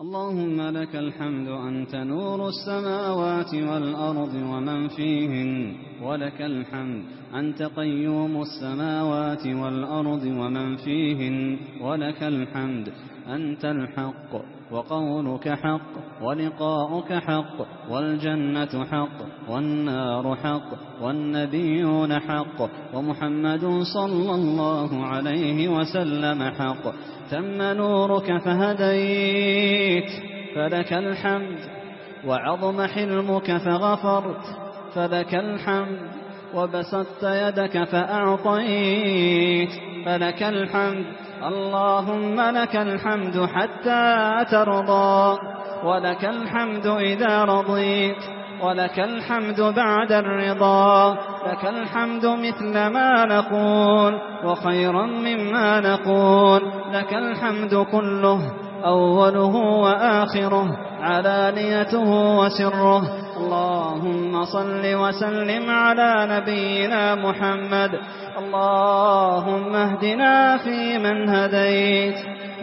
اللهم لك الحمد أنت نور السماوات والأرض ومن فيهن ولك الحمد أنت قيوم السماوات والأرض ومن فيهن ولك الحمد أنت الحق وقولك حق ولقاؤك حق والجنة حق والنار حق والنبيون حق ومحمد صلى الله عليه وسلم حق. تم نورك فهديت فلك الحمد وعظم حلمك فغفرت فلك الحمد وبسطت يدك فأعطيت فلك الحمد. اللهم لك الحمد حتى ترضى ولك الحمد إذا رضيت ولك الحمد بعد الرضا. لك الحمد مثل ما نقول وخيرا مما نقول. لك الحمد كله أوله وآخره علانيته وسره. اللهم صل وسلم على نبينا محمد. اللهم اهدنا في من هديت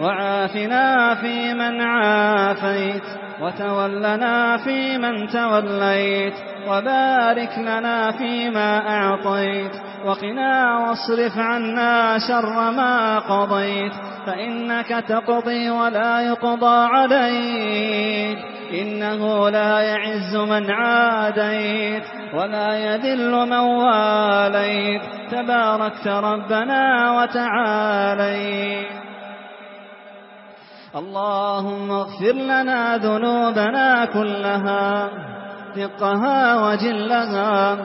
وعافنا في من عافيت وتولنا في من توليت وبارك لنا فيما أعطيت وقنا واصرف عنا شر ما قضيت فإنك تقضي ولا يقضى عليك. إنه لا يعز من عاديت ولا يذل من واليت. تباركت ربنا وتعاليت. اللهم اغفر لنا ذنوبنا كلها دقها وجلها.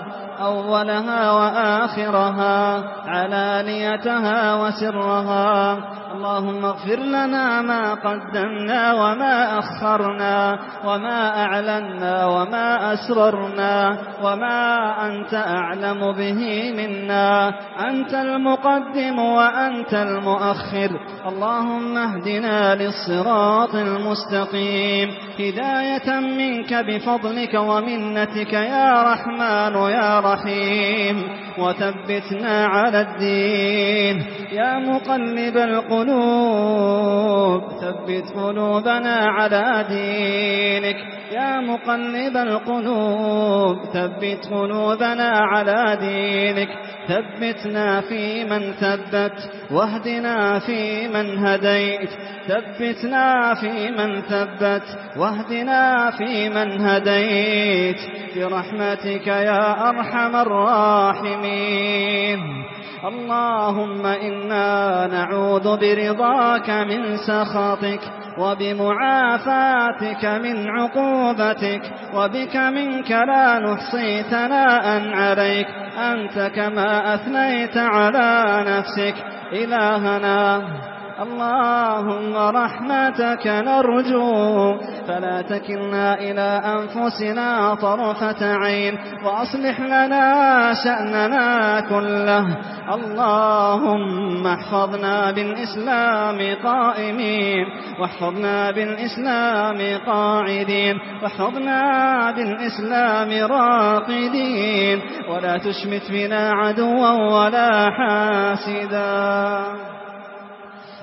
أولها وآخرها علانيتها وسرها. اللهم اغفر لنا ما قدمنا وما أخرنا وما أعلنا وما أسررنا وما أنت أعلم به منا. أنت المقدم وأنت المؤخر. اللهم اهدنا للصراط المستقيم. هداية منك بفضلك ومنتك يا رحمن يا رحمن الرحيم وثبتنا على الدين. يا مقلب القلوب ثبت قلوبنا على دينك. يا مقلب القلوب ثبت قلوبنا على دينك. ثبتنا في من ثبت واهدنا في من هديت. ثبتنا في من ثبت واهدنا في من هديت. برحمتك يا أرحم أرحم الراحمين. اللهم إنا نعوذ برضاك من سخطك وبمعافاتك من عقوبتك وبك منك لا نحصي ثناء عليك. أنت كما أثنيت على نفسك. إلهنا اللهم رحمتك نرجو. فلا تكلنا إلى أنفسنا طرفة عين. وأصلح لنا شأننا كله. اللهم احفظنا بالإسلام قائمين. واحفظنا بالإسلام قاعدين. واحفظنا بالإسلام راقدين. ولا تشمت بنا عدوا ولا حاسدا.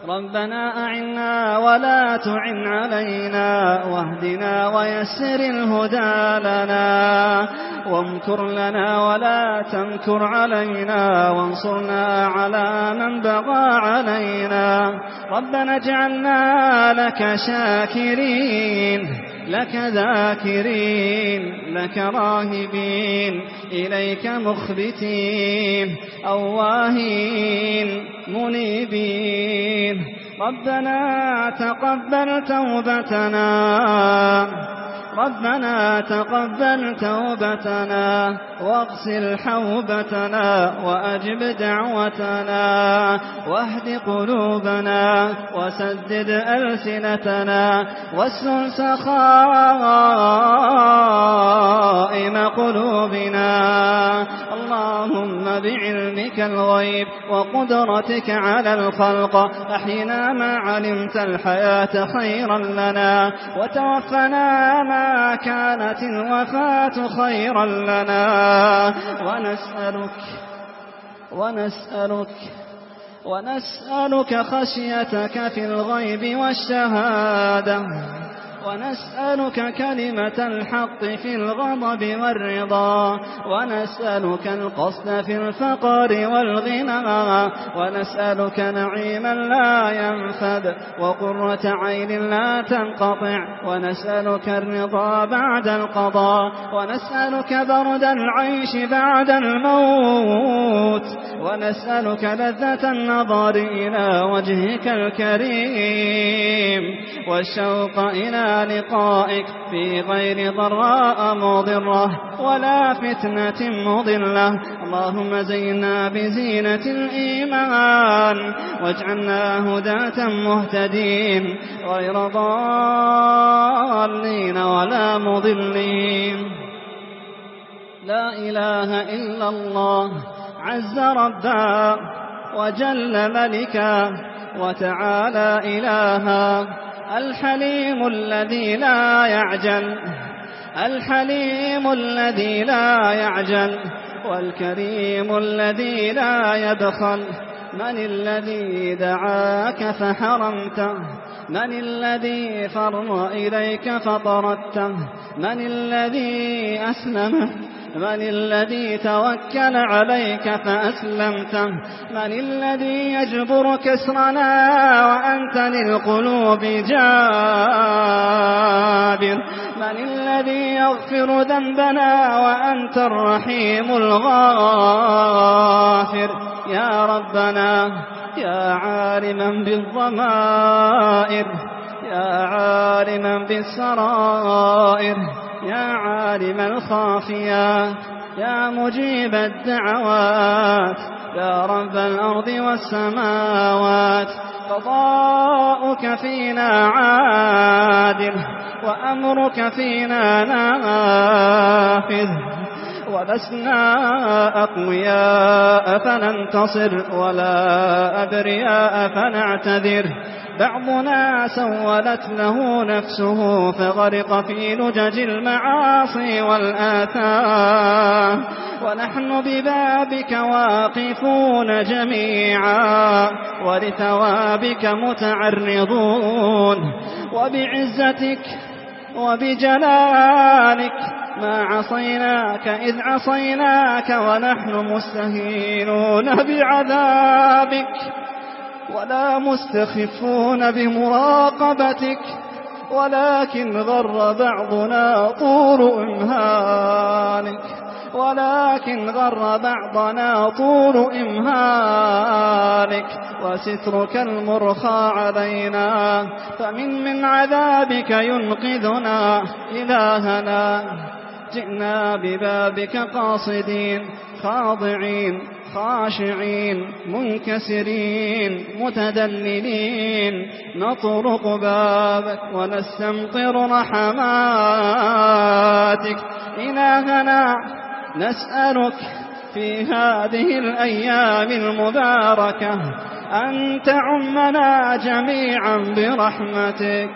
ربنا أعنا ولا تعن علينا واهدنا ويسر الهدى لنا وامكر لنا ولا تمكر علينا وانصرنا على من بغى علينا ربنا اجعلنا لك شاكرين لك ذاكرين لك راهبين إليك مخبتين أواهين منيبين. ربنا تقبل توبتنا. ربنا تقبل توبتنا واغسل حوبتنا وأجب دعوتنا واهد قلوبنا وسدد ألسنتنا واسل سخائم قلوبنا اللهم بعلمك الغيب وقدرتك على الخلق أحينا ما علمت الحياة خيرا لنا وتوفنا ما كانت الوفاة خيرا لنا ونسألك ونسألك ونسألك خشيتك في الغيب والشهادة ونسألك كلمة الحق في الغضب والرضا ونسألك القصد في الفقر والغنى ونسألك نعيما لا ينفد وقرة عين لا تنقطع ونسألك الرضا بعد القضاء ونسألك برد العيش بعد الموت. ونسألك لذة النظر إلى وجهك الكريم والشوق إلى لقائك في غير ضراء مضرة ولا فتنة مضلة. اللهم زينا بزينة الإيمان واجعلنا هداة مهتدين. غير ضالين ولا مضلين. لا إله إلا الله. عز ربا وجل ملكا وتعالى إلها. الحليم الذي لا يعجل. الحليم الذي لا يعجل. والكريم الذي لا يبخل من الذي دعاك فحرمته. من الذي فر إليك فطردته من الذي أسلمه. من الذي توكل عليك فأسلمته من الذي يجبر كسرنا وأنت للقلوب جابر؟ من الذي يغفر ذنبنا وأنت الرحيم الغافر؟ يا ربنا يا عالما بالضمائر يا عالما بالسرائر يا عالم الخافيا يا مجيب الدعوات يا رب الأرض والسماوات قضاؤك فينا عادل وأمرك فينا نافذ ولسنا أقوياء فننتصر ولا أبرياء فنعتذر. بعضنا سولت له نفسه فغرق في لجج المعاصي والآثام. ونحن ببابك واقفون جميعا ولثوابك متعرضون. وبعزتك وبجلالك ما عصيناك إذ عصيناك ونحن مستهينون بعذابك. ولا مستخفون بمراقبتك ولكن غر بعضنا طور إمهالك ولكن غر بعضنا طول إمهالك وسترك المرخى علينا فمن من عذابك ينقذنا إلهنا جئنا ببابك قاصدين خاضعين. خاشعين منكسرين متدللين. نطرق بابك ونستمطر رحماتك. إلهنا نسألك في هذه الأيام المباركة أن تعمنا جميعا برحمتك.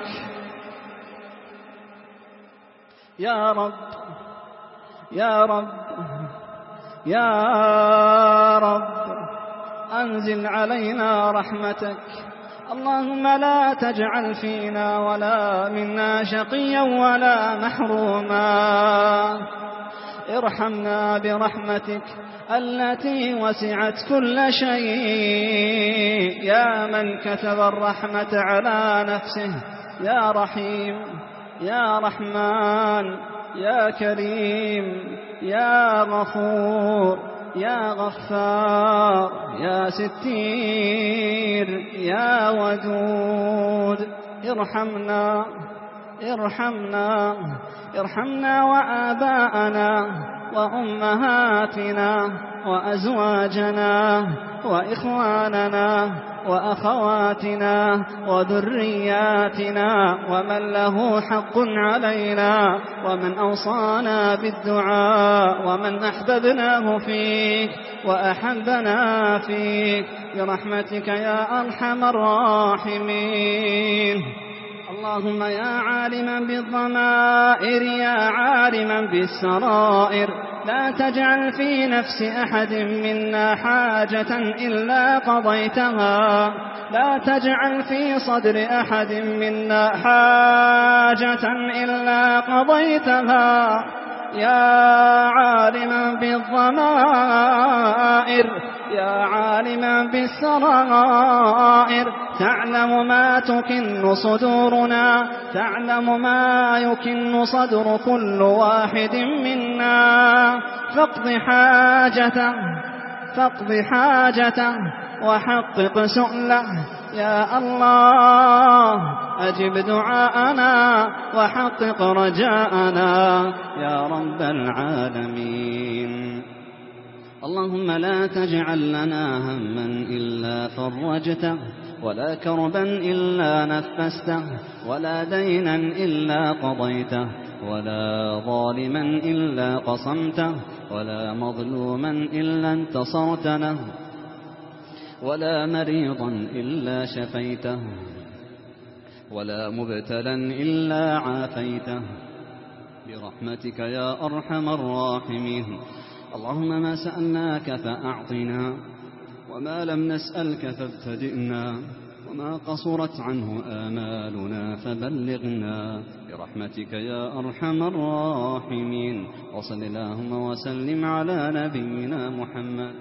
يا رب يا رب يا رب أنزل علينا رحمتك. اللهم لا تجعل فينا ولا منا شقيا ولا محروما. ارحمنا برحمتك التي وسعت كل شيء. يا من كتب الرحمة على نفسه يا رحيم يا رحمن يا كريم. يا غفور يا غفار يا ستير يا ودود ارحمنا ارحمنا ارحمنا وآباءنا. وأمهاتنا وأزواجنا وإخواننا وأخواتنا وذرياتنا ومن له حق علينا ومن أوصانا بالدعاء ومن أحببناه فيك وأحبنا فيك برحمتك يا أرحم الراحمين اللهم يا عالما بالضمائر يا عالما بالسرائر. لا تجعل في نفس أحد منا حاجة إلا قضيتها. لا تجعل في صدر أحد منا حاجة إلا قضيتها. يا عالما بالضمائر يا عالما بالسرائر تعلم ما تكن صدورنا تعلم ما يكن صدر كل واحد منا. فاقض حاجته فاقض حاجته وحقق سؤله. يا الله أجب دعاءنا وحقق رجاءنا. يا رب العالمين. اللهم لا تجعل لنا هما إلا فرجته ولا كربا إلا نفسته ولا دينا إلا قضيته ولا ظالما إلا قصمته ولا مظلوما إلا انتصرت له ولا مريضا إلا شفيته ولا مبتلا إلا عافيته. برحمتك يا أرحم الراحمين. اللهم ما سألناك فأعطنا وما لم نسألك فابتدئنا وما قصرت عنه آمالنا فبلغنا برحمتك يا أرحم الراحمين. وصل اللهم وسلم على نبينا محمد.